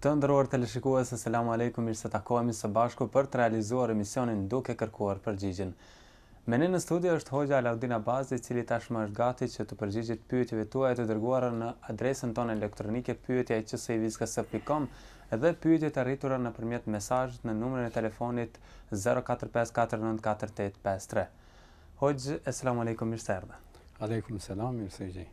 Të nderuar teleshikues, selam alejkum, mirë se takohemi së bashku për të realizuar emisionin Duke kërkuar përgjigjen. Me ne në studio është Hoxha Alaudin Abazi, i cili tashmë është gati që të u përgjigjet pyetjeve tuaja të dërguara në adresën tonë elektronike pyetja@qsivizkes.com dhe pyetjeve të arritura nëpërmjet mesazhit në numrin e telefonit 0454948853. Hoxhë, selam alejkum, mirë se erdhe. Alejkum selam, mirë se ju gjeta.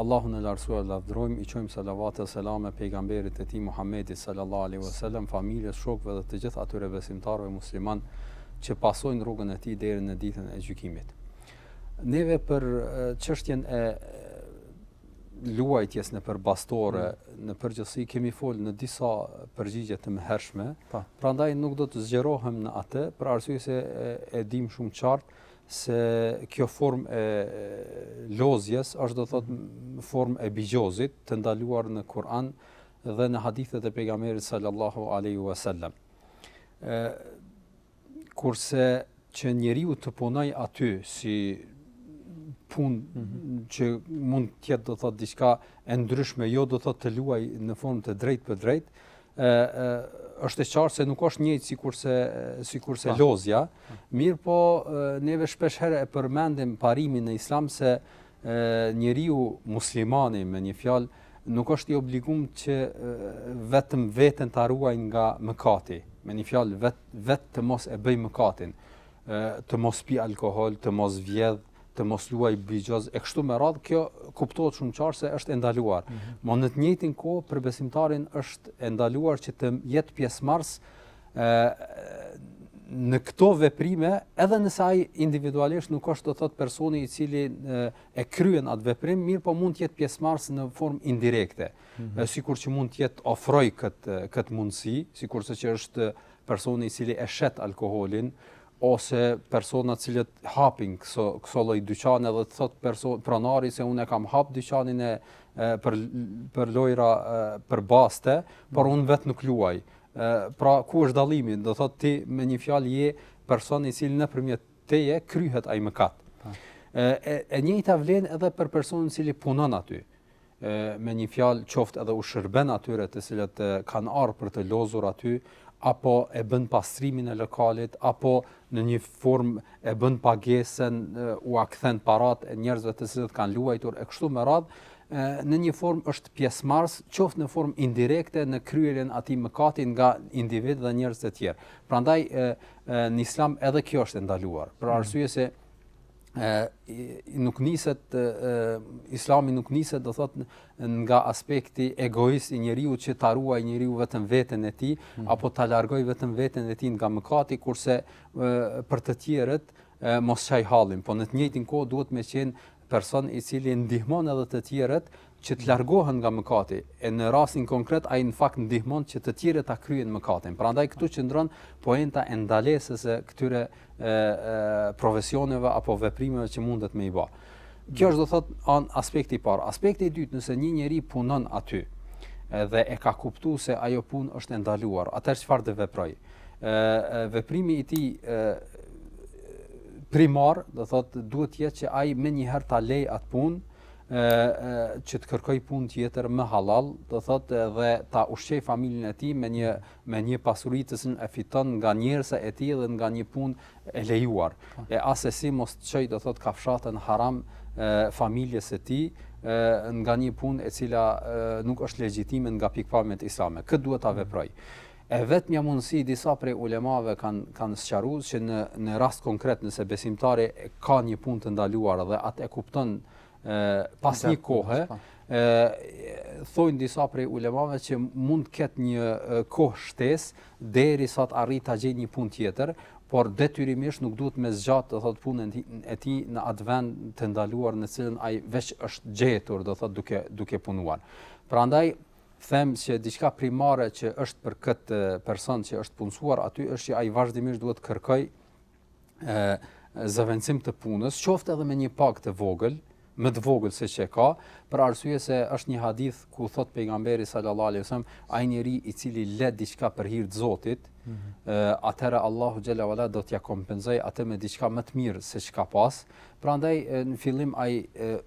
Allahun e Lartësuar lavdërojmë, i çojmë salavate e selame Pejgamberit të Tij Muhammedit sallallahu alejhi ve selem, familjes, shokëve dhe të gjithë atyre besimtarëve muslimanë që pasojnë rrugën e tij deri në Ditën e Gjykimit. Neve për çështjen e luajtjes nëpër bastore, mm. në përgjithësi kemi folë në disa përgjigje të mëhershme, po. prandaj nuk do të zgjerohem në atë, për arsye se e, e dim shumë qartë, se kjo formë e lozjes është do thot mhm. formë e bixhozit të ndaluar në Kur'an dhe në hadithet e pejgamberit sallallahu alaihi wasallam. ë kurse që njeriu të punojë aty si punë mm -hmm. që mund të jetë do thot diçka e ndryshme, jo do thot të luajë në formë të drejtpërdrejtë, Ë ë është e qartë se nuk është njëjtë sikurse sikurse po. lozja, mirëpo neve shpeshherë e përmendim parimin në Islam se njeriu muslimani me një fjalë nuk është i obliguar që vetëm veten ta ruajë nga mëkati, me një fjalë vet vet të mos e bëjë mëkatin, të mos pijë alkool, të mos vjedhë, të mos luajë bixhoz e kështu me radhë, kjo kuptohet shumë qartë se është e ndaluar. Mm -hmm. Po në të njëjtën kohë për besimtarin është e ndaluar që të jetë pjesëmarrës ë në këto veprime, edhe nëse ai individualisht nuk është do të thotë personi i cili e, e kryen atë veprim, mirëpo mund të jetë pjesëmarrës në formë indirekte. Mm -hmm. Sikur që mund të jetë ofrojë kët kët mundësi, sikurse që është personi i cili e shet alkoolin, ose persona të cilët hapin këso këso lloj dyqane dhe të thot person pronari se unë e kam hap dyqanin e, e për për lojra e, për baste, por unë vet nuk luaj. E, pra ku është dallimi? Do thot ti me një fjalë je person i cili nëpërmjet teje kryhet ai mëkat. Po. E, e, e njëjta vlen edhe për personin i cili punon aty. me një fjalë qoftë edhe u shërben atyre të cilët kanë ardhur për të lozur aty apo e bën pastrimin e lokalit apo në një formë e bën pagesën u akthen parat e njerëzve të cilët kanë luajtur e kështu me radh në një formë është pjesëmarrës qoftë në formë indirekte në kryerjen e atij mëkati nga individë dhe njerëz të tjerë. Prandaj në Islam edhe kjo është e ndaluar, për mm. arsye se nuk niset islami nuk niset do thot nga aspekti egoist i njeriut që ta ruaj njeriu vetëm veten e tij hmm. apo ta largoj vetëm veten e tij nga mëkati kurse për të tjerët mos çaj hallin po në të njëjtin kohë duhet me qenë person i cili ndihmon edhe të tjerët që të largohen nga mëkati, e në rastin konkret ai në fakt ndihmon që të tjerët ta kryejnë mëkatin. Prandaj këtu qëndron poenta e ndalesës së këtyre profesioneve apo veprimeve që mundet me i bë. Kjo është do thot an aspekti i parë. Aspekti i dytë, nëse një njeri punon aty dhe e ka kuptuar se ajo punë është e ndaluar, atëherë çfarë të veprojë? Ë veprimi i tij primar, do thot duhet të jetë që ai menjëherë ta lejë atë punë ë që të kërkoj punë tjetër më halal, do thotë edhe ta ushqej familjen e tij me një me një pasuri të cilën e fiton nga djersa e tij dhe nga një punë e lejuar. Po. E asesi mos të çoj do thotë kafshatën haram e, familjes së tij e nga një punë e cila e, nuk është legjitime nga pikëpamjet islame. Këtë duhet ta veproj? E vetmja mundësi disa prej ulemave kanë kanë sqaruar që në në rast konkret nëse besimtari ka një punë të ndaluar dhe atë e kupton pas një kohe, po. ë thojnë disa prej ulemave që mund të ketë një kohë shtesë derisa të arrijë ta gjejë një punë tjetër, por detyrimisht nuk duhet me zgjat do thot punën e tij në atë vend të ndaluar në cilën ai veç është gjetur do thot duke duke punuar. Prandaj them se diçka primare që është për këtë person që është punësuar aty është që ai vazhdimisht duhet të kërkojë ë zëvendësim të punës, qoftë edhe me një pagë të vogël, më të vogël se çka ka, për arsye se është një hadith ku thot pejgamberi sallallahu alajhi wasallam, ai njeri i cili le diçka për hir të Zotit, mm -hmm. atëherë Allahu xhelle ue ala do t'ia kompenzoj atë me diçka më të mirë se ç'ka pas. Prandaj në fillim ai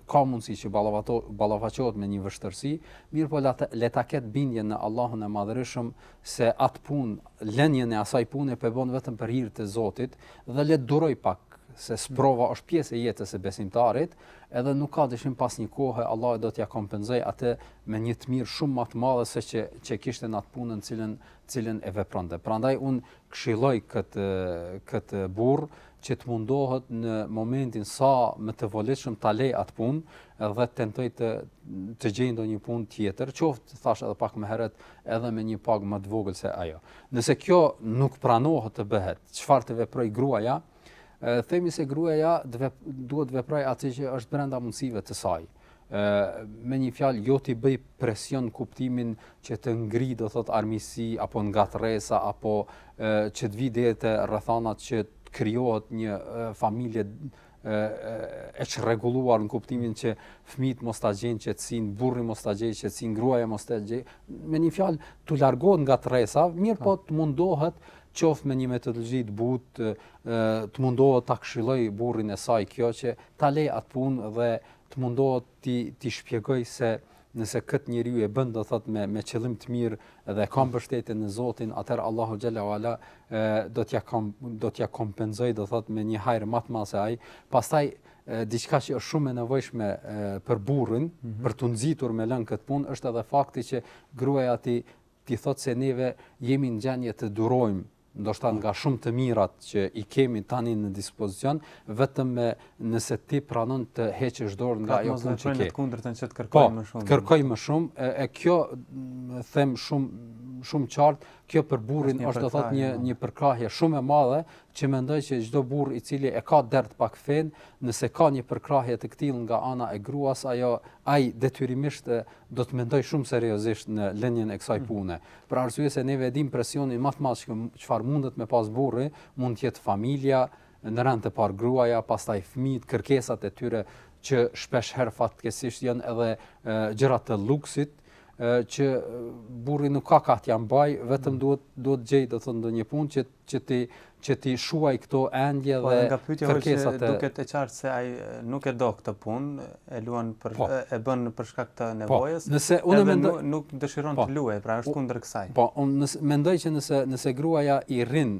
ka mundësi që ballavato ballafaqohet me një vështirësi, mirëpo le ta ketë bindjen në Allahun e Madhërishëm se atë punë lënien e asaj pune po e bën vetëm për hir të Zotit dhe le të duroj pak se sprova është pjesë e jetës së besimtarit, edhe nuk ka dyshim pas një kohe Allahu do t'ia kompenzoj atë me një të mirë shumë më të madhe se që që kishte në atë punën në cilën cilën e vepronte. Prandaj unë këshilloj këtë këtë burrë që të mundohet në momentin sa më të volitshëm ta lejë atë punë dhe të tentoj të të gjej ndonjë punë tjetër, qoftë thash edhe pak më herët, edhe me një pagë më të vogël se ajo. Nëse kjo nuk pranohet të bëhet, çfarë të veproj gruaja? Themi se gruaja duhet të veprojë atë që është brenda mundësive të saj. Ë me një fjalë jo t'i bëjë presion n'kuptimin që të ngrejë do thotë armiqësi apo ngatrresa apo që të vijë deri te rrethanat që të krijohet një familje e çrregulluar në kuptimin që fëmijët mos ta gjejnë qetësinë, burri mos ta gjejë qetësinë, gruaja mos ta gjejë. Me një fjalë, t'u largohet ngatërresave, mirë po të mundohet qoftë me një metodologji të butë, të mundohet ta këshillojë burrin e saj kjo që ta lejë atë punë dhe të mundohet t'i t'i shpjegojë se nëse këtë njeriu e bën do thotë me me qëllim të mirë dhe ka mbështetjen në Zotin, atëherë Allahu xhel-le ue ala do t'ja kom, do t'ja kompenzojë do thotë me një hajër më të madh se ai. Pastaj diçka që është shumë e nevojshme për burrin, mm -hmm. për t'u nxitur me lënë këtë punë është edhe fakti që gruaja t'i t'i thotë se neve jemi në gjendje të durojmë ndoshta nga shumë të mirat që i kemi tani në dispozicion, vetëm me nëse ti pranon të heqësh dorë nga pra, ajo punë që ke. Po, të kërkojë po, më shumë. Po, kërkoj më shumë, e, e kjo them shumë shumë qartë, kjo për burrin është do thotë një një përkrahje shumë e madhe që mendoj që çdo burrë i cili e ka dert pak fenë, nëse ka një përkrahje të këtillë nga ana e gruas, ajo ai detyrimisht do të mendojë shumë seriozisht në lënien e kësaj pune, për arsye se neve e dimë presionin më të madh që çfarë mundet me pas burri, mund të jetë familja, në rend të parë gruaja, pastaj fëmijët, kërkesat e tyre që shpesh herë fatkeqësisht janë edhe gjëra të luksit, që burri nuk ka ka t'ja mbajë, vetëm duhet duhet të gjejë do thotë ndonjë punë që që t'i që t'i shuajë këto endje po, dhe nga pyetja kërkesat e duket e qartë se ai nuk e do këtë punë, e luan për po, e bën për shkak të po, nevojës. Po, nëse unë mendoj nuk, nuk dëshiron po, të luajë, pra është kundër kësaj. Po, unë mendoj që nëse nëse gruaja i rrin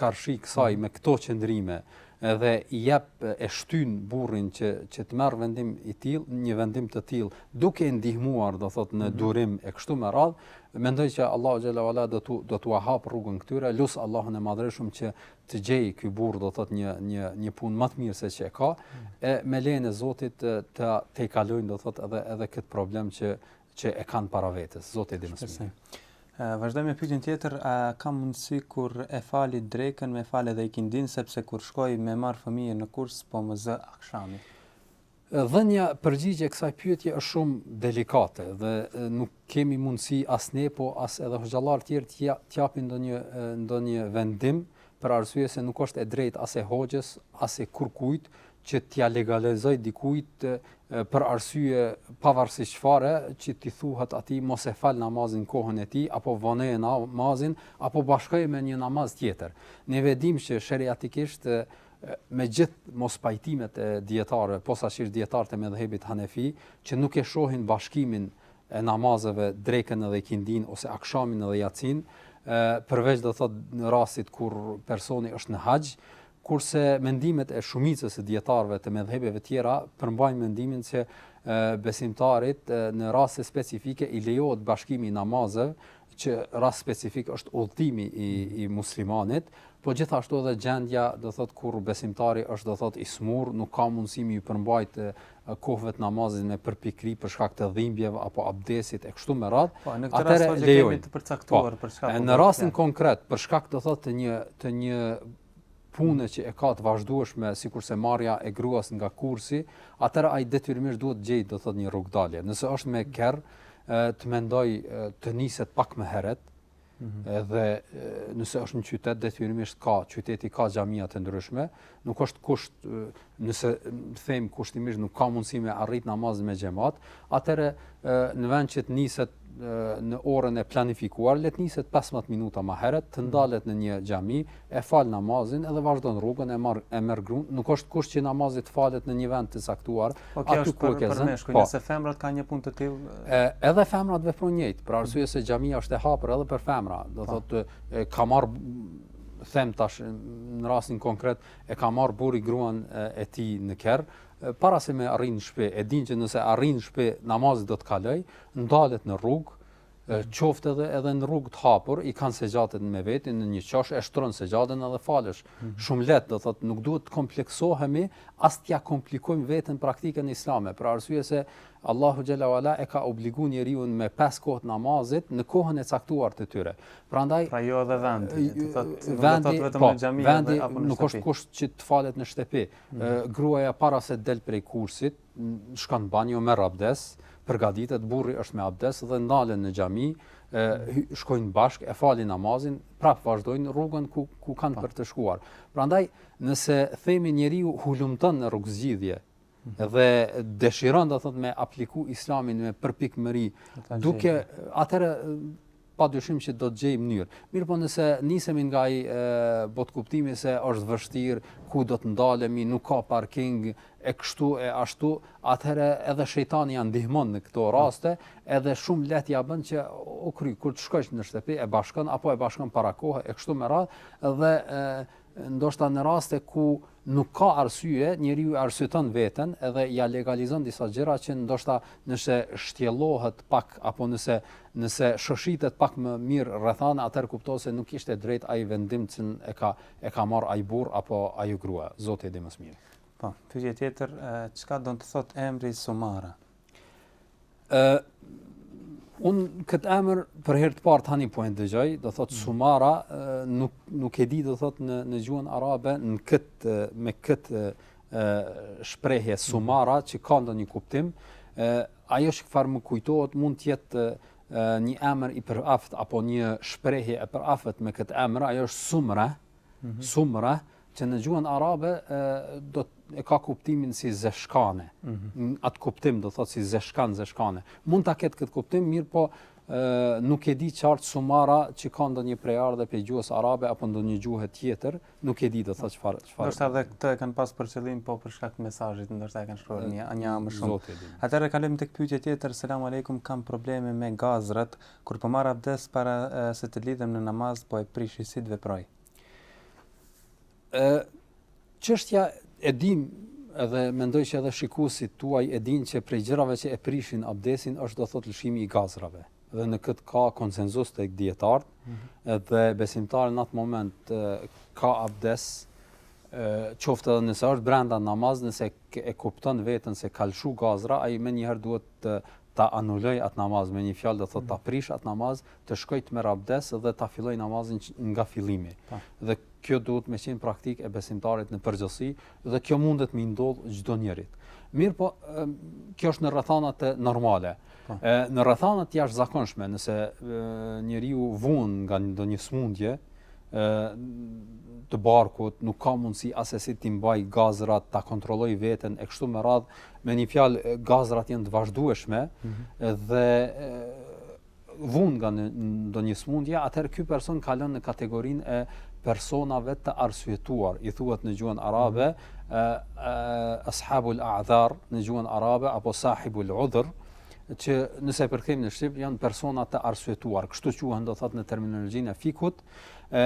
karshi kësaj mm. me këto qëndrime, edhe i jep e shtyn burrin që që të merr vendim i tillë, një vendim të tillë, duke e ndihmuar, do thotë, në mhm. durim e kështu me radhë, mendoj që Allahu xhel-le ue ala do t'u do t'ua hapë rrugën këtyre, lus Allahun e madhërishëm që të gjejë ky burrë do thotë një një një punë më të mirë se ç'e ka e me lejen e Zotit ta tejkalojnë do thotë edhe edhe kët problem që që e kanë para vetes. Zoti e di më së miri. Vazhdojmë me pyetjen tjetër, a ka mundësi kur e fali drekën me fal edhe ikindinë sepse kur shkoj me marr fëmijën në kurs po më zë akshami? Dhënia përgjigje kësaj pyetje është shumë delikate dhe nuk kemi mundësi as ne po as edhe hoxhallar të tjerë të japin ndonjë ndonjë vendim për arsye se nuk është e drejtë as e hoxhës as e kurkujt që t'ia legalizojë dikujt për arsye pavarësisht çfarë, që t'i thuhet atij mos e fal namazin në kohën e tij apo vonoje namazin apo bashkoje me një namaz tjetër. Ne e dimë që sheriatikisht me gjithë mospajtimet e dijetarëve, posaçërisht dijetarët e medhhebit Hanefi, që nuk e shohin bashkimin e namazeve drekën edhe ikindinë ose akshamin edhe jacinë, përveç do thotë në rastit kur personi është në haxh, Kurse mendimet e shumicës së dijetarëve të medhhebeve tjera përmbajnë mendimin se besimtarit në raste specifike i lejohet bashkimi i namazeve, që rast specifik është udhëtimi i i muslimanit, po gjithashtu edhe gjendja, do thotë kur besimtari është do thotë i smur, nuk ka mundësi me ju përmbajt kohëve të namazit me përpikëri për shkak të dhimbjeve apo abdesit e kështu me radhë, po, në këtë rast po që kemi të përcaktuar po, për shkak të në rastin konkret për shkak do thotë të një të një pune që e ka të vazhdueshme sikurse marrja e gruas nga kursi, atëherë ai detyrimisht duhet të gjejë do thotë një rrugëdalje. Nëse është me kerr, të mendojë të niset pak më herët, Mhm. Edhe nëse është në qytet detyrimisht ka qyteti ka xhamia të ndryshme, nuk është kusht nëse them kushtimisht nuk ka mundësi me arrit namazin me xhamat, atëherë në vend që të niset në orën e planifikuar, le të niset 15 minuta ma herët, të mhm. ndalet në një xhami, e fal namazin edhe vazhdon rrugën e marr e merr gruan nuk është kusht që namazi të falet në një vend të caktuar po, aty ku e ke zënë po nëse femrat kanë një punë të tillë edhe femrat veprojnë njëjtë për arsye se xhamia është e hapur edhe për femra do po. thotë ka marr them tash në rastin konkret e ka marr burri gruan e tij në kerr para se me arrin në shtëpi e din që nëse arrin në shtëpi namazi do të kalojë ndalet në rrugë qoftë edhe edhe në rrugë të hapur, i kanë sexhaden me veti në një qosh, e shtron sexhaden edhe falesh. Mm -hmm. Shumë lehtë, do thotë, nuk duhet të kompleksohemi, as t'ja komplikojmë veten praktikën islame, për arsye se Allahu xhel-le ue ala e ka obligu njeriun me pesë kohë namazit në kohën e caktuar të tyre. Prandaj pra jo edhe vendi, do thotë vendi do thotë vetëm po, në xhami apo në shtëpi. Nuk është kusht që të falet në shtëpi. Mm -hmm. Gruaja para se del prej kursit, shkon në banjo, merr abdes, përgatitet, burri është me abdes dhe ndalen në xhami, e, shkojnë bashkë, e falin namazin, prap vazhdojnë rrugën ku, ku kanë po. për të shkuar. Prandaj, nëse themi njeriu hulumton rrugëzgjidhje, mhm. dhe dëshiron, do thotë, me apliku islamin me përpikmëri, duke, atëherë, Pa dyshim që do të gjejë mënyrë. Mirëpo nëse nisemi nga ai botëkuptimi se është vështirë, ku do të ndalemi, nuk ka parking e kështu e ashtu, atëherë edhe shejtani ja ndihmon në këto raste, edhe shumë lehtë ja bën që u kry kur të shkosh në shtëpi e bashkon apo e bashkon para kohe e kështu me radhë dhe ndoshta në raste ku Nuk ka arsye, njeriu e arsyeton veten edhe ia legalizon disa gjëra që ndoshta nëse shtjellohet pak apo nëse nëse shoshitet pak më mirë rrethana atëherë kuptohet se nuk ishte drejt ai vendim që e ka e ka marrë ai burrë apo ajo grua. Zoti e di më së miri. Po, pyetja tjetër, çka do të thotë emri Sumara? Ë unë kët emër për herë të parë tani po e dëgjoj, do thot mm. Sumara nuk nuk e di do thot në në gjuhën arabe në kët me kët ë shprehje mm. Sumara që ka ndonjë kuptim, ë ajo që çfarë më kujtohet mund të jetë një emër i përaftë apo një shprehje e përaftë me kët emër, ajo është Sumra. Ë Sumrah, që në gjuhën arabe do e ka kuptimin si zeshkane. Mm -hmm. Atë kuptim do thot si zeshkan, zeshkane. Mund ta ketë këtë kuptim, mirëpo ë nuk e di qartë sumara që ka ndonjë prejardhje prej gjuhës arabe apo ndonjë gjuhë tjetër, nuk e di do thot çfarë çfarë. Ndoshta edhe këtë e kanë pas për qëllim po për shkak të mesazhit, ndoshta e kanë shkruar një a më shumë. Atëherë kalojmë tek pyetja tjetër. Selam aleikum, kam probleme me gazrat, Kur po marr abdes para se të lidhem në namaz po e prish si të veproj. Ë çështja e dim edhe mendoj që edhe shikuesit tuaj e dinë që prej gjërave që e prishin abdesin është do thot lëshimi i gazrave dhe në këtë ka konsenzus te dijetarët, mm -hmm. dhe besimtari në atë moment ka abdes, qoftë edhe nëse është brenda namaz, nëse e kupton vetën se ka lëshu gazra, ai menjëherë duhet të ta anulojë atë namaz, me një fjalë do thotë ta prishë atë namaz, të shkojë të merr abdes dhe ta fillojë namazin nga fillimi. Po. Dhe kjo duhet me qenë praktikë e besimtarit në përgjithësi dhe kjo mundet me ndodh çdonjërit. Mirëpo, kjo është në rrethana normale. Po. Ë në rrethana të jashtëzakonshme, nëse njeriu vun nga ndonjë smundje, ë të barkut, nuk ka mundësi asesi t'i mbajë gazrat, ta kontrollojë veten e kështu me radhë, Me një fjalë, gazrat janë të vazhdueshme mm -hmm. dhe vun nga ndonjë smundje, atëherë ky person kalon në kategorinë e personave të arsyetuar, i thuhet në gjuhën arabe mm -hmm. as'habul a'dhar në gjuhën arabe apo sahibul udhr, që nëse e përkthejmë në shqip janë persona të arsyetuar, kështu quhen do thot në terminologjinë e fikhut. Ë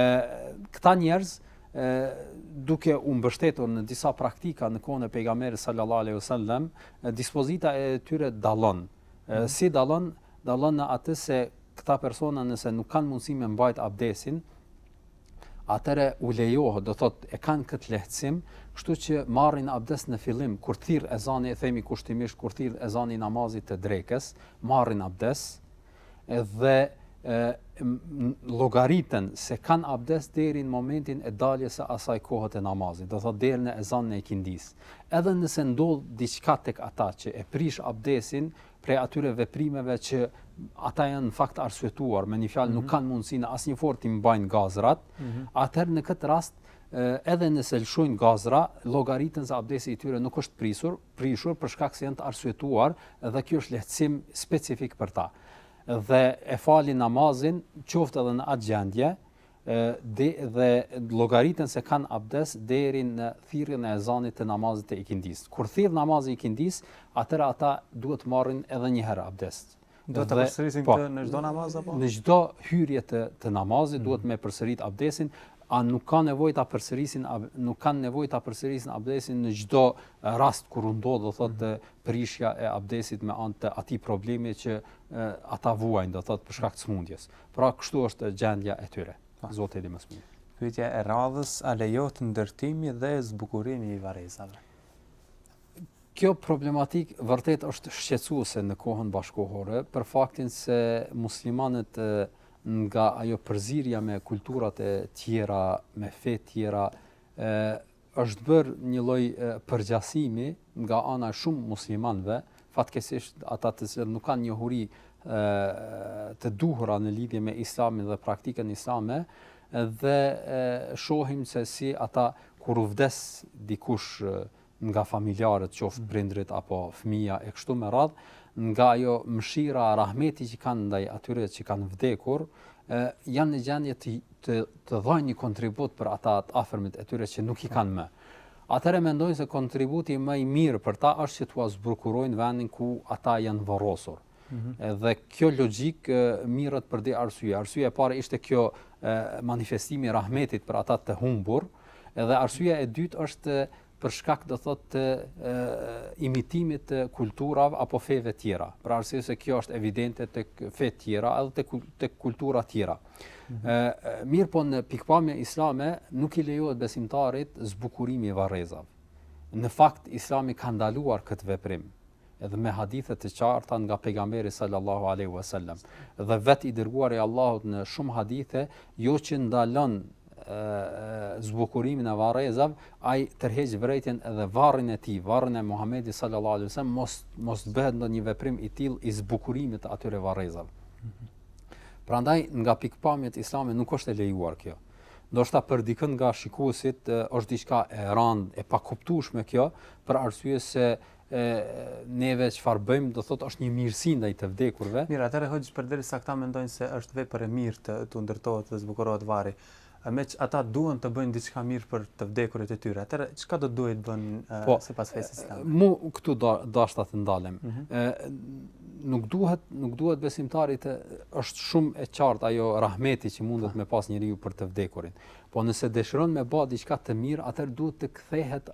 këta njerëz duke u mbështetur në disa praktika në kohën e pejgamberit sallallahu alaihi wasallam, dispozita e tyre dallon. Mhm. Si dallon? Dallon në atë se këta persona nëse nuk kanë mundësi me mbajt abdesin, atëherë u lejohet, do thot e kanë këtë lehtësim, kështu që marrin abdes në fillim kur thirr ezani e themi kushtimisht kur thirr ezani i namazit të drekës, marrin abdes, edhe llogariten se kanë abdes deri në momentin e daljes së asaj kohe të namazit, do thotë deri në ezanin e ikindis. Edhe nëse ndodh diçka tek ata që e prish abdesin prej atyre veprimeve që ata janë në fakt arsyetuar, me një fjalë mm -hmm. nuk kanë mundësi në asnjë formë t'i mbajnë gazrat, mm -hmm. atëherë në këtë rast edhe nëse lëshojnë gazra, llogaritet se abdesi i tyre nuk është prisur, prishur për shkak se janë të arsyetuar dhe kjo është lehtësim specifik për ta. Dhe e falin namazin, qoftë edhe në atë gjendje, dhe, dhe llogariten se kanë abdes deri në thirrjen e ezanit të namazit të ikindis. Kur thirr namazi i ikindis, atëra ata duhet të marrin edhe një herë abdes. Duhet të përsërisin po. këtë në çdo namaz apo? Në çdo hyrje të të namazit duhet mm. me përsërit abdesin, ama nuk ka nevojë ta përsërisin, nuk kanë nevojë ta përsërisin abdesin në çdo rast kur u ndodh, do thotë mm. prishja e abdesit me anë të atij problemi që ata vuajnë, do thotë për shkak të smundjes. Pra kështu është gjendja e tyre. Po. Zoti i mëshiroftë. Pyetja e radhës, a lejohet ndërtimi dhe zbukurimi i varrezave? Kjo problematikë vërtet është shqetësuese në kohën bashkëkohore për faktin se muslimanët nga ajo përzierja me kulturat e tjera, me fetë tjera, e, është bërë një lloj përgjasimi nga ana e shumë muslimanëve, fatkeqësisht ata të cilët nuk kanë njohuri të duhura në lidhje me islamin dhe praktikën islame, dhe e, shohim se si ata kur u vdes dikush nga familjarët, qoftë prindërit apo fëmija e kështu me radhë, nga ajo mëshira, rahmeti që kanë ndaj atyre që kanë vdekur, janë në gjendje të të të dhajnë një kontribut për ata të afërmit e tyre që nuk i kanë më. Atëherë mendojnë se kontributi më i mirë për ta është që t'ua zbukurojnë vendin ku ata janë varrosur. Mhm. Dhe kjo logjik mirret për dy arsye. Arsyeja e parë ishte kjo manifestimi i rahmetit për ata të humbur, edhe arsyeja e dytë është për shkak do thotë të e, imitimit të kulturave apo feve tjera. Për arsye se kjo është evidente tek fetë tjera edhe tek tek kultura të tjera. Mm -hmm. Ë mirëpo në pikëpamjen islame nuk i lejohet besimtarit zbukurimi i varrezave. Në fakt Islami ka ndaluar këtë veprim. edhe me hadithe të qarta nga pejgamberi sallallahu alaihi wasallam. Dhe vet i dërguari i Allahut në shumë hadithe jo që ndalon zbukurimin e varrezave, ai tërheq vërejtjen edhe varrin e tij, varrin e Muhamedit sallallahu alaihi wasallam, mos mos bëhet ndonjë veprim i tillë i zbukurimit të atyre varrezave. Prandaj nga pikëpamjet islame nuk është e lejuar kjo. Ndoshta për dikën nga shikuesit është diçka e rëndë, e pakuptueshme kjo, për arsye se e neve çfarë bëjmë, do thotë është një mirësi ndaj të vdekurve. Mirë, atëherë hoxhë përderisa këta mendojnë se është vepër e mirë të të ndërtohet dhe zbukurohet varri. Meqë ata duan të bëjnë diçka mirë për të vdekurit e tyre. Atëherë çka do të duhet të bëjnë po, sipas fesë islame? Mu këtu do dashta të ndalem. Mm -hmm. e, nuk duhet nuk duhet besimtarit të është shumë e qartë ajo rahmeti që mundet me pas njeriu për të vdekurin. Po nëse dëshiron me bë diçka të mirë, atëherë duhet të kthehet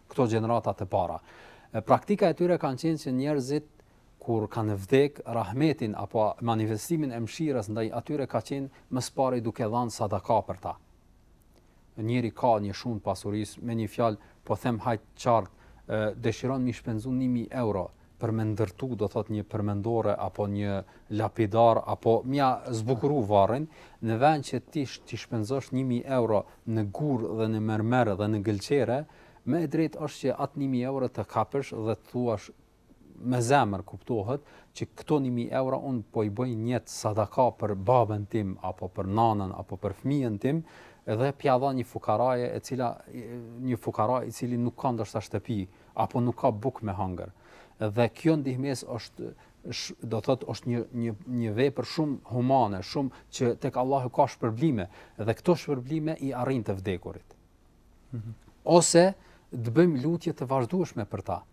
këto gjenerata të para. Praktika e tyre kanë qenë që njerëzit kur kanë vdek rahmetin apo manifestimin e mëshirës ndaj atyre ka qenë më së pari duke dhënë sadaka për ta. Njëri ka një shumë pasurisë, me një fjalë po them haj qartë, dëshiron mi shpenzu 1000 euro, për me ndërtu, do thot një përmendore, apo një lapidar, apo mja zbukuru varrin, në vend që ti, t'i shpenzosh 1.000 euro në gurë dhe në mermer dhe në gëlqere, më e drejt është që atë 1.000 euro ta kapësh dhe të thuash me zemër kuptohet që këto 1000 euro un po i bëj një sadaka për babën tim apo për nanën apo për fëmijën tim dhe p'ja dha një fukaraje e cila një fukara i cili nuk ka ndoshta shtëpi apo nuk ka bukë me hangër. Dhe kjo ndihmesë është do thot është një një një vepër shumë humane, shumë që tek Allahu ka shpërblime dhe këto shpërblime i arrin të vdekurit. Mm -hmm. Ose të bëjmë lutje të vazhdueshme për ta.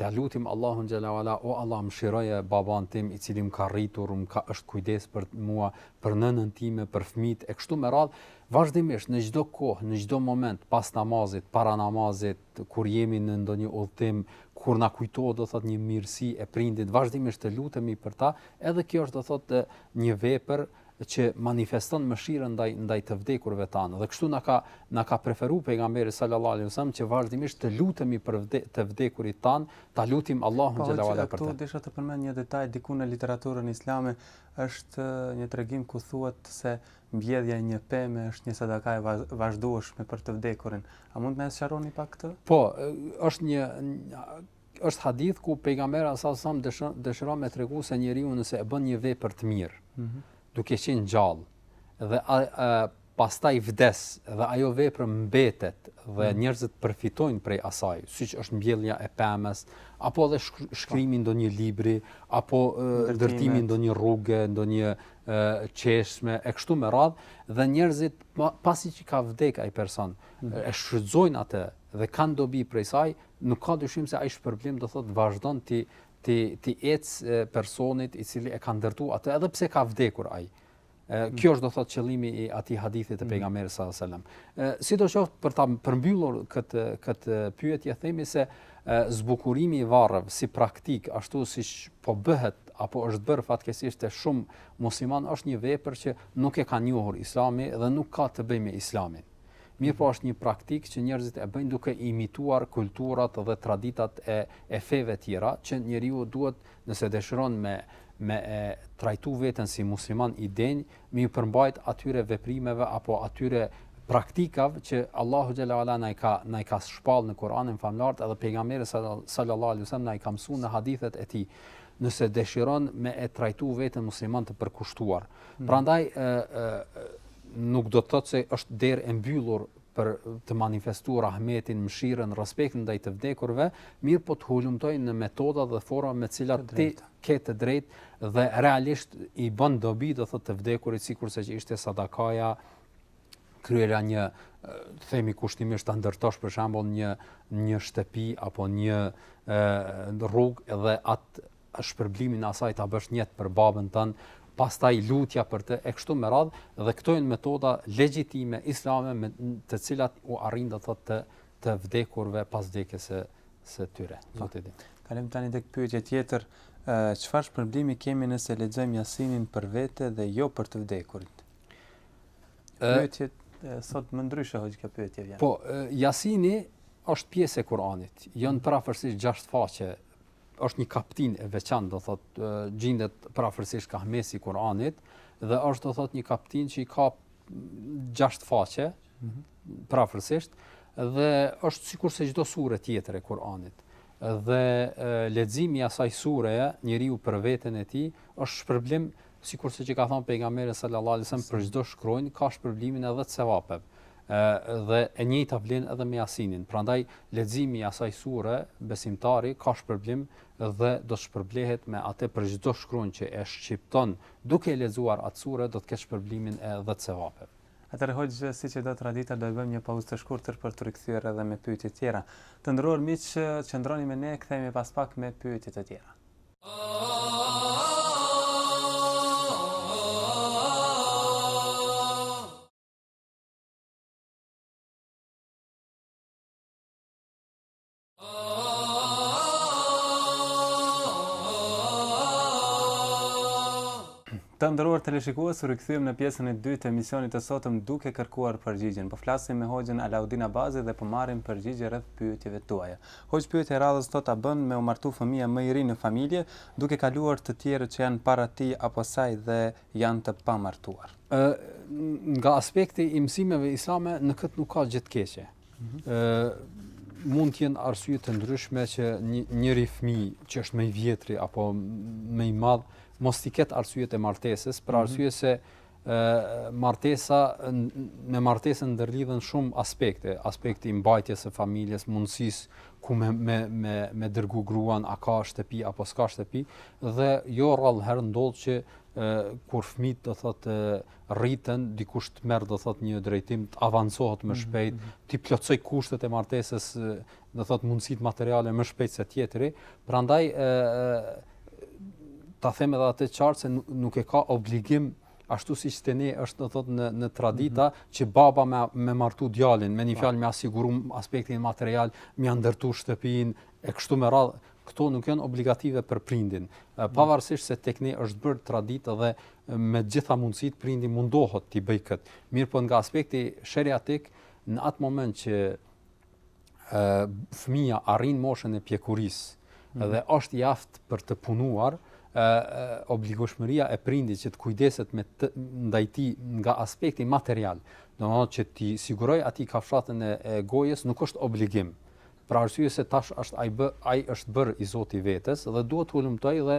Të lutim Allahun xhele ue ala, o Allah mëshiroje babën tim i cili më ka rritur, më ka është kujdes për mua, për nënën time, për fëmit, e kështu me radhë, vazhdimisht në çdo kohë, në çdo moment, pas namazit, para namazit, kur jemi në ndonjë udhëtim, kur na kujtohet do thotë një mirësi e prindit, vazhdimisht të lutemi për ta, edhe kjo është do thotë një vepër që manifeston mëshirën ndaj ndaj të vdekurve tanë. Dhe kështu na ka na ka preferuar pejgamberi sallallahu alaihi wasallam që vazhdimisht të lutemi për vde, të vdekurit tanë, ta lutim Allahun po, xhele ue ala për ta. Po, desha të përmend një detaj diku në literaturën islame, është një tregim ku thuhet se Mbjellja e një peme është një sadaka e vazhdueshme për të vdekurin. A mund të na e sqaroni pak këtë? Po, është një është hadith ku pejgamberi sallallahu alajhi wasallam dëshiron me tregu se njeriu nëse e bën një vepër të mirë, mm -hmm. duke qenë gjallë dhe a, a, pastaj vdes dhe ajo vepër mbetet dhe mm. njerëzit përfitojnë prej asaj, siç është mbjellja e pemës, apo edhe shkrimi po. ndonjë libri, apo ndërtimi ndonjë rruge, ndonjë çeshme e kështu me radhë dhe njerëzit pasi që ka vdek ai person mm. e shfrytëzojnë atë dhe kanë dobi prej saj, nuk ka dyshim se ai shpërblim do thotë vazhdon t'i t'i t'i ec personit i cili e ka ndërtu atë edhe pse ka vdekur ai. Mm. Kjo është do thotë qëllimi i atij hadithi të mm. pejgamberit sallallahu alajhi wasallam. Sidoqoftë për ta përmbyllur këtë këtë pyetje themi se Zbukurimi i varreve si praktikë ashtu siç po bëhet apo është bërë fatkeqësisht te shumë muslimanë është një vepër që nuk e ka njohur Islami dhe nuk ka të bëjë me Islamin. Mirëpo është një praktikë që njerëzit e bëjnë duke imituar kulturat dhe traditat e feve tjera që njeriu duhet nëse dëshiron me me e trajtu veten si musliman i denjë me iu përmbajt atyre veprimeve apo atyre praktikave që Allahu xhel-le ue ala na i ka na i ka shpall në Kur'anin famëlartë edhe pejgamberi sallallahu alaihi wasallam na i ka mësuar në hadithet e tij nëse dëshiron me e trajtu veten musliman të përkushtuar mm. prandaj ë ë nuk do të thotë se është derë e mbyllur për të manifestuar rahmetin, mëshirën, respektin ndaj të vdekurve, mirëpo të hulumtojë në metoda dhe forma me të cilat ti ke të drejtë dhe realisht i bën dobi do thotë të vdekurit sikurse që ishte sadakaja kryera një themi kushtimisht ta ndërtosh për shembull një një shtëpi apo një rrugë dhe atë shpërblimin e asaj ta bësh nijet për babën tënd, pastaj lutja për të e kështu me radhë dhe këto janë metoda legjitime islame me të cilat u arrin do thotë të të vdekurve pas vdekjes së së tyre. Zoti di. Kalojmë tani tek pyetja tjetër, çfarë shpërblimi kemi nëse lexojmë Jasinin për vete dhe jo për të vdekurit? Pyetja sot më ndryshe hoxhë kjo pyetje vjen. Po, Jasini është pjesë e Kur'anit. Janë prafërsisht 6 faqe është një kaptinë e veçantë, do thotë, gjindet prafërsisht kah mesi i Kur'anit, dhe është, do thotë, një kaptinë që i ka gjashtë faqe, mhm. prafërsisht, dhe është sikurse çdo sure tjetër e Kur'anit. Dhe leximi i asaj sureje, njeriu për veten e tij, është shpërblim Sikurse që ka thënë pejgamberi sallallahu alajhi wasallam për çdo shkronjë ka shpërblimin e 10 sevapeve dhe e njëjta vlen edhe me Jasinin. Prandaj leximi i asaj sure besimtari ka shpërblim dhe do të shpërblehet me atë për çdo shkronjë që e shqipton duke e lexuar atë sure do të ketë shpërblimin e 10 sevapeve. Atëherë hoxhë siç e do tradita do të bëjmë një pauzë të shkurtër për t'u rikthyer edhe me pyetje të tjera. Të nderuar miq, qëndroni me ne, kthehemi pas pak me pyetje të tjera. Të nderuar teleshikues, u rikthyem në pjesën e dy të emisionit të sotëm duke kërkuar përgjigjen. Po flasim me hoxhën Alaudin Abazi dhe po marrim përgjigje rreth pyetjeve tuaja. Hoxhë pyetja e radhës thotë a bën me u martu fëmija më i ri në familje, duke kaluar të tjerët që janë para tij apo saj dhe janë të pa martuar. Nga aspekti i mësimeve islame në këtë nuk ka gjë të keqe. Mund të jenë arsye të ndryshme që njëri fëmijë që është më i vjetri apo më i madh mos t'i ketë arsyet e martesës për arsye se martesa me martesën ndërlidhen shumë aspekte, aspekti i mbajtjes së familjes, mundësisë ku me me me me dërgu gruan, a ka shtëpi apo s'ka shtëpi dhe jo rrallëherë ndodh që ë kur fëmijët do thotë rriten dikush të merr do thotë një drejtim të avancohet më shpejt, t'i plotësojë kushtet e martesës do të thotë mundësitë materiale më shpejt se tjetri, prandaj ë ta them edhe atë qartë se nuk e ka obligim ashtu siç te ne është do thot në në tradita mm -hmm. që baba me me martu djalin me një fjalë me ia siguru aspektin material me ndërtu shtëpinë e kështu me radh këto nuk janë obligative për prindin mhm. pavarësisht se tek ne është bërë traditë dhe me të gjitha mundësitë prindi mundohet t'i bëjë kët mirëpo nga aspekti sheriatik në atë moment që fëmija arrin moshën e pjekurisë mhm. dhe është i aftë për të punuar, obligueshmëria e prindit që të kujdeset me ndaj tij nga aspekti material, domethënë që t'i sigurojë atij kafshatën e, e gojës nuk është obligim. Për arsye se tash është ai bë, ai është bërë i zoti i vetes dhe duhet të hulumtojë dhe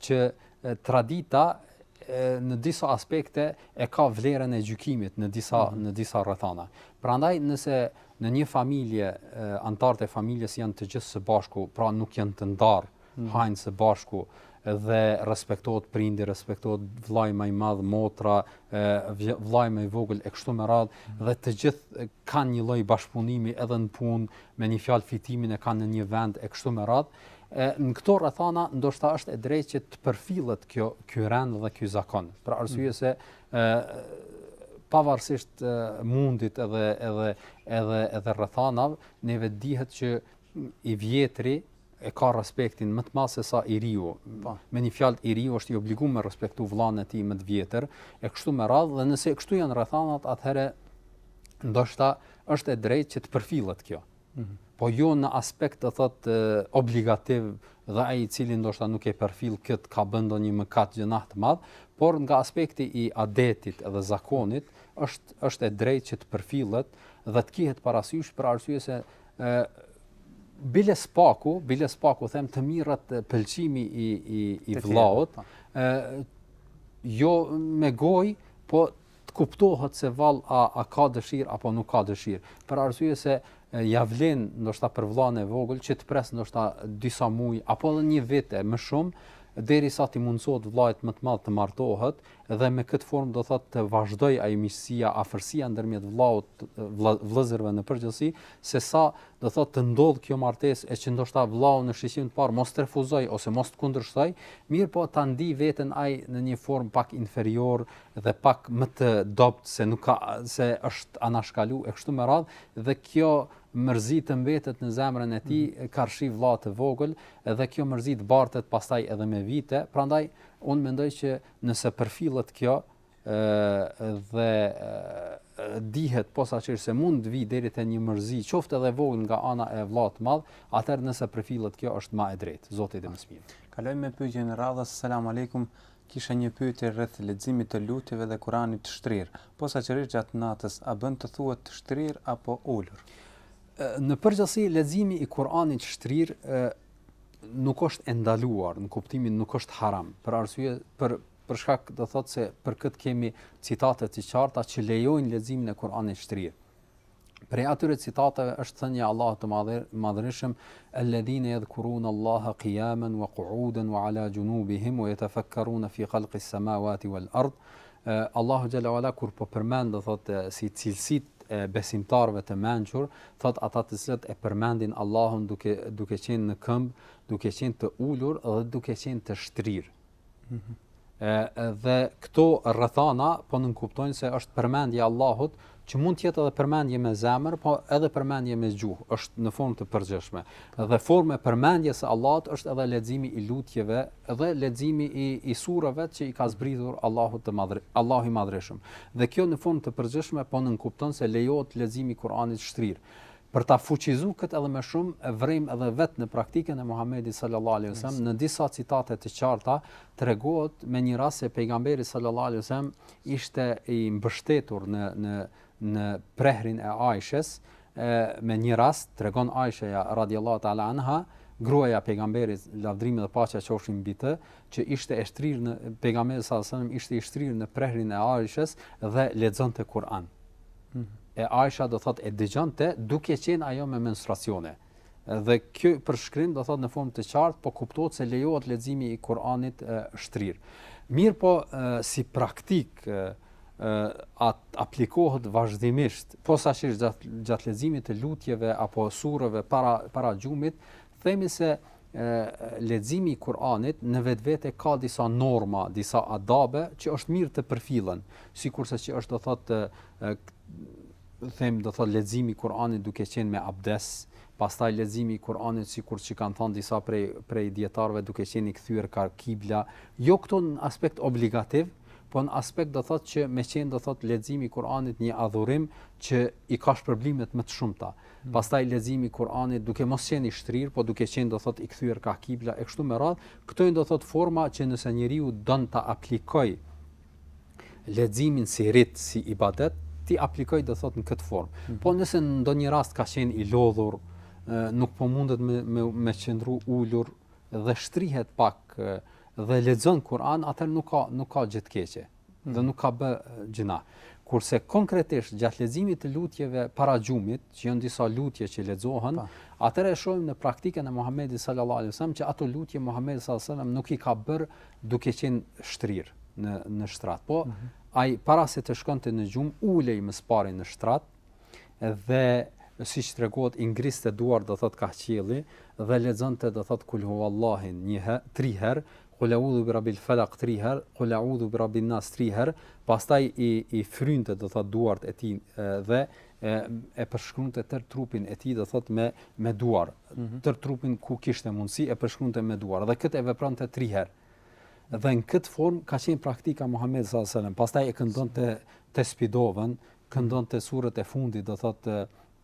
që tradita në disa aspekte e ka vlerën e gjykimit në disa mm -hmm. në disa rrethana. Prandaj nëse në një familje anëtarët e familjes janë të gjithë së bashku, pra nuk janë të ndarë, mm -hmm. hajnë së bashku dhe respektohet prindi, respektohet vllai më i madh, motra, vllai më i vogël e kështu me radhë mm -hmm. dhe të gjithë kanë një lloj bashkëpunimi edhe në punë, me një fjalë fitimin e kanë në një vend e kështu me radhë, E, në këto rrethana ndoshta është e drejtë që të përfillet kjo ky rend dhe ky zakon. Për arsye mm. se ë pavarësisht mundit edhe edhe edhe edhe rrethanav, në vete dihet që i vjetri e ka respektin më të madh se sa i riu. Po. Me një fjalë i riu është i obliguar me respektu vllanë e tij më të vjetër, e kështu me radhë dhe nëse kështu janë rrethanat, atëherë ndoshta është e drejtë që të përfillet kjo. po jo në aspekt të thotë obligativ dhe ai i cili ndoshta nuk e përfill kët ka bën ndonjë mëkat gjënah të madh, por nga aspekti i adetit dhe zakonit është është e drejtë që të përfillet dhe të kihet parasysh për arsye se ë bile së paku, bile së paku them të mirret pëlqimi i i i vllaut, ë po. jo me gojë, po Të kuptohet se vallë a a ka dëshirë apo nuk ka dëshirë, për arsye se ia vlen ndoshta për vëllanë e vogël që të pres ndoshta disa muaj apo edhe një vit e më shumë derisa t'i mundësohet vëllait më të madh të martohet dhe me këtë formë do thotë të vazhdojë ai miqësia, afërsia ndërmjet vëllaut, vëllezërve në përgjithësi, se sa do thotë të ndodhë kjo martesë e që ndoshta vëllau në shikim të parë mos të refuzojë ose mos të kundërshtojë, mirëpo ta ndiejë veten ai në një formë pak inferior, dhe pak më të dobët se nuk ka se është anashkalu e kështu me radhë dhe kjo mërzi të mbetet në zemrën e tij mhm. karshi vlla të vogël dhe kjo mërzi të bartet pastaj edhe me vite prandaj un mendoj që nëse përfillet kjo ë dhe dihet posaçërisht se mund të vi deri te një mërzi qoftë edhe e vogël nga ana e vllat të madh atëherë nëse përfillet kjo është më e drejtë zoti e di më së miri kalojmë në pyetjen e radhës selam aleikum Kisha një pyetje rreth leximit të lutjeve dhe Kuranit shtrirë, posaçërisht gjatë natës, a bën të thuhet shtrirë apo ulur? Në përgjithësi leximi i Kuranit shtrirë nuk është e ndaluar, në kuptimin nuk është haram, për arsye për për shkak do thotë se për këtë kemi citate të qarta që lejojnë leximin e Kuranit shtrirë. Prej atyre citateve është thënia e Allahut të Madhërishëm, "Alladhina yadhkuruna Allaha qiyaman wa qu'udan wa 'ala junubihim wa yatafakkaruna fi khalqi s-samawati wal-ard." Allahu xhalla wala kur po përmend do thotë si cilësitë e besimtarëve të mençur, thotë ata të cilët e përmendin Allahun duke duke qenë në këmbë, duke qenë të ulur dhe duke qenë të shtrirë. Mhm. Ëh dhe këto rrethana po nënkuptojnë se është përmendja e Allahut që mund të jetë edhe përmendje me zemër, po edhe përmendje me gjuhë, është në formë të përgjithshme. Dhe forma e përmendjes së Allahut është edhe leximi i lutjeve dhe leximi i i sureve që i ka zbritur Allahu i madhri, Allahu i madhërishëm. Dhe kjo në formë të përgjithshme po nënkupton se lejohet leximi i Kuranit shtrirë. Për ta fuqizu këtë edhe më shumë e vrejmë edhe vetë në praktikën e Muhammedit sallallahu alaihi wasallam në disa citate të qarta tregohet me një rast se pejgamberi sallallahu alaihi wasallam ishte i mbështetur në në në prehrin e Aishës e, me një rast tregon Aisha radhiyallahu ta'ala anha gruaja e pejgamberit lavdrimi dhe paqja qofshin mbi të që ishte i shtrirë pejgamberi sallallahu alaihi wasallam ishte i shtrirë në prehrin e Aishës dhe lexonte Kur'an e Aisha do thotë e dëgjonte duke qenë ajo me menstruacione. Dhe ky përshkrim do thotë në formë të qartë po kuptohet se lejohet leximi i Kur'anit shtrirë. Mirëpo si praktikë a t'aplikohet vazhdimisht, posaçërisht gjatë gjatë leximit të lutjeve apo sureve para para gjumit, Themi se leximi i Kur'anit në vetvete ka disa norma, disa adabe që është mirë të përfillen, sikurse që është do thotë them do thotë leximi i Kur'anit duke qenë me abdes, pastaj leximi i Kur'anit sikur që kanë thënë disa prej prej dietarëve duke qenë i kthyer ka kibla, jo këto në aspekt obligativ, po në aspekt do thotë që me qenë do thotë leximi i Kur'anit një adhurim që i ka shpërblimet më të shumta. pastaj leximi i Kur'anit duke mos qenë i shtrirë, po duke qenë do thotë i kthyer ka kibla e kështu me radhë, këto janë do thotë forma që nëse njeriu don ta aplikoj leximin si rit, si ibadet, t'i aplikoj do thotë në këtë formë. Mm -hmm. Po nëse në ndonjë rast ka qenë i lodhur, nuk po mundet me me, me qëndru ulur dhe shtrihet pak dhe lexon Kur'an, atëherë nuk ka nuk ka gjë të keqe. dhe nuk ka bë gjynah. Kurse konkretisht gjatë leximit të lutjeve para gjumit, që janë disa lutje që lexohen, po. atëherë e shohim në praktikën e Muhamedit sallallahu alaihi wasallam që ato lutje Muhamedi sallallahu alaihi wasallam nuk i ka bër duke qenë shtrir në në shtrat. Po mm -hmm. ai para se të shkonte në gjum ulej më së pari në shtrat dhe siç tregohet i ngriste duart do thot ka qielli dhe lexonte do thot kul huwallahin një herë, tri herë, Kul e'udhu bi rabbil falaq tri herë, Kul e'udhu bi rabbin nas tri herë, pastaj i i frynte do thotë duart e tij dhe e e përshkruante tërë trupin e tij do thotë me me duar, tërë trupin ku kishte mundësi e përshkruante me duar dhe këtë e vepronte tri herë. Dhe në këtë formë ka qenë praktika Muhamedit sallallahu alajhi wasallam, pastaj e këndonte tespidoven, këndonte surrët e fundit do thotë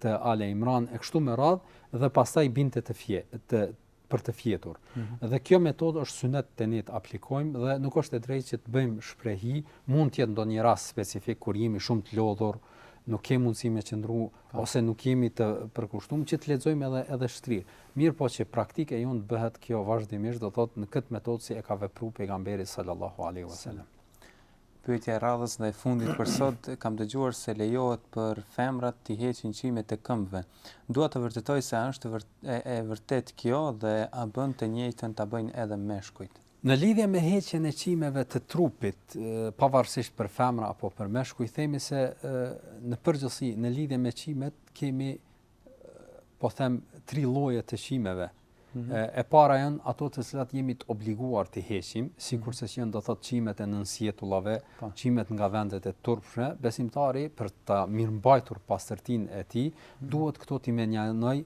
të Ale Imran e kështu me radhë dhe pastaj binte të fje të për të fjetur. Mm -hmm. Dhe kjo metodë është synet te ne ta aplikojmë dhe nuk është e drejtë që të bëjmë shprehi, mund të jetë ndonjë rast specifik kur jemi shumë të lodhur, nuk kemi mundësi me qëndru pa. Po. ose nuk jemi të përkushtum që të lexojmë edhe edhe shtrirë. Mirëpo që praktika jonë të bëhet kjo vazhdimisht, do thotë në këtë metodë si e ka vepru pejgamberi sallallahu alaihi wasallam. Pyetja e radhës dhe e fundit për sot, kam dëgjuar se lejohet për femrat t'i heqin qimet e këmbëve. Dua të vërtetoj se a është e, e vërtetë kjo dhe a bën të njëjtën ta bëjnë edhe meshkujt. Në lidhje me heqjen e qimeve të trupit, pavarësisht për femra apo për meshkuj, themi se në përgjithësi në lidhje me qimet kemi po them tri lloje të qimeve. Mm -hmm. E para janë ato të cilat jemi të obliguar t'i heqim, sikurse që janë do thotë qimet e nënsjetullave, po. qimet nga vendet e turpshme, besimtari për ta mirëmbajtur pastërtinë e tij, mm -hmm. duhet këto t'i mënjanoj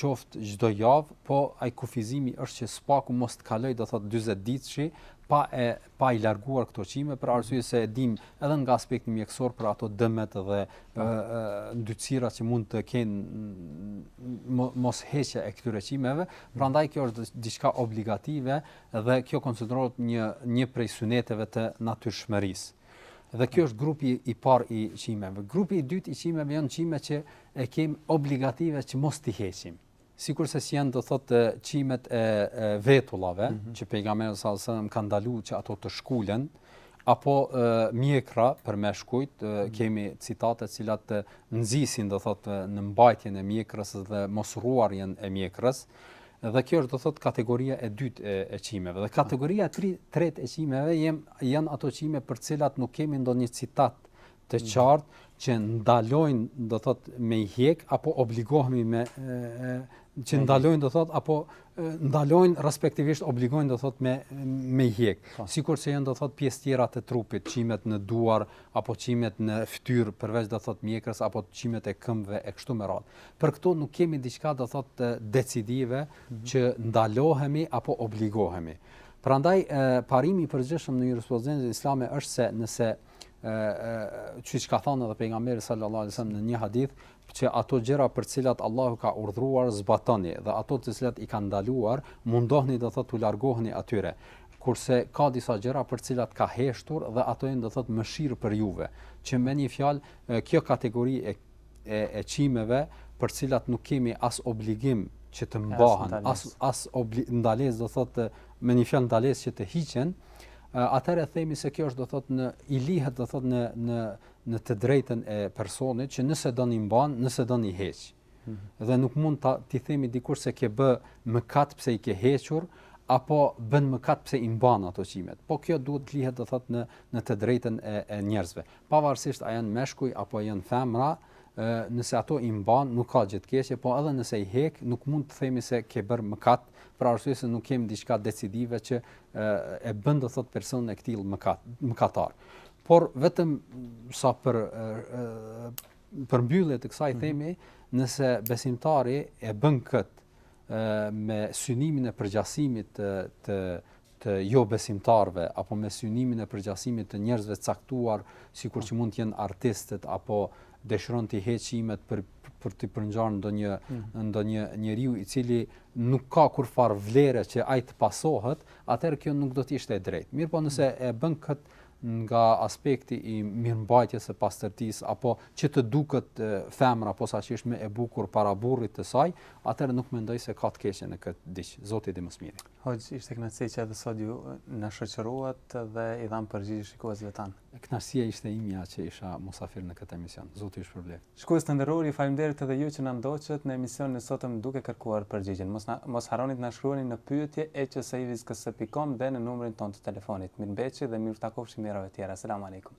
qoftë çdo javë, po ai kufizimi është që s'paku mos të kalojë do thotë 40 ditëshi pa e pa i larguar këto qime për arsye se e dimë edhe nga aspekti mjekësor për ato dëmet dhe ndytësirat që mund të kenë mos heqja e këtyre qimeve, prandaj kjo është diçka obligative dhe kjo konsiderohet një një prej syneteve të natyrshmërisë. Dhe kjo është grupi i parë i qimeve. Grupi i dytë i qimeve janë qime që e kemi obligative që mos t'i heqim. sikurse që janë do thotë qimet e, e vetullave mm -hmm. që pejgamberi sallallahu alajhi wasallam ka ndaluar që ato të shkulen apo e, mjekra për meshkujt e, mm -hmm. kemi citate të cilat të nxisin do thotë në mbajtjen e mjekrës dhe mosrruarjen e mjekrës dhe kjo është do thotë kategoria e dytë e, e qimeve dhe kategoria e tretë e qimeve janë ato qime për të cilat nuk kemi ndonjë citat të qartë që ndalojnë, do thot, me i hjek apo obligohemi me e, që ndalojnë, do thot, apo ndalojnë respektivisht obligojnë do thot me me i hjek. Po. Sikurse janë do thot pjesë tjera të trupit, qimet në duar apo qimet në fytyrë, përveç do thot mjekrës apo qimet e këmbëve e kështu me radhë. Për këto nuk kemi diçka do thot decisive mm -hmm. që ndalohemi apo obligohemi. Prandaj parimi i përgjithshëm në jurisprudencën islame është se nëse ë qysh ka thënë edhe pejgamberi sallallahu alajhi wasallam në një hadith që ato gjëra për të cilat Allahu ka urdhëruar zbatoni dhe ato të cilat i ka ndaluar mundohuni do thotë t'u largoheni atyre kurse ka disa gjëra për të cilat ka heshtur dhe ato janë do thotë mëshirë për juve që me një fjalë kjo kategori e e, e qimeve për të cilat nuk kemi as obligim që të mbahen as as ndalesë do thotë me një fjalë ndalesë që të hiqen atëherë themi se kjo është do thotë në i lihet do thotë në në në të drejtën e personit që nëse don i mban, nëse don i heq. Mm -hmm. Dhe nuk mund t'i t'i themi dikujt se ke bë mëkat pse i ke hequr apo bën mëkat pse i mban ato qimet. Po kjo duhet të lihet do thotë në në të drejtën e, e njerëzve. Pavarësisht a janë meshkuj apo janë femra, nëse ato i mban nuk ka gjë të keqe, po edhe nëse i hek nuk mund të themi se ke bërë mëkat, për arsye se nuk kemi diçka decisive që e bën do thot personin e këtillë mëkat mëkatar por vetëm sa për për mbyllje të kësaj mhm. themi nëse besimtari e bën kët me synimin e përgjasimit të të të jobesimtarëve apo me synimin e përgjasimit të njerëzve të caktuar sikur që mund të jenë artistët apo dëshiron t'i heqë qimet për t'i përngjarë ndonjë ndonjë njeriu i cili nuk ka kurrfarë vlere që ai të pasohet, atëherë kjo nuk do të ishte e drejtë. Mirpo nëse e bën kët nga aspekti i mirëmbajtjes së pastërtisë apo që të duket femra posaçërisht më e bukur para burrit të saj, atëherë nuk mendoj se ka të keqe në kët diç. Zoti i di më së miri. Hoxhë, ishte kënaqësi që edhe sot ju na shoqëruat dhe i dhamë përgjigje shikuesve tanë. Kënaqësia ishte e imja që isha musafir në këtë emision. Zoti ju shpërbleftë. Shikues të nderuar, ju faleminderit edhe ju që na ndoqët në emisionin e sotëm duke kërkuar përgjigjen. Mos, mos harroni të na shkruani në pyetje et peacetvks pikë com dhe në numrin tonë të telefonit. Mirëmbetshi dhe mirëtakofshim herëve tjera. Selam alejkum.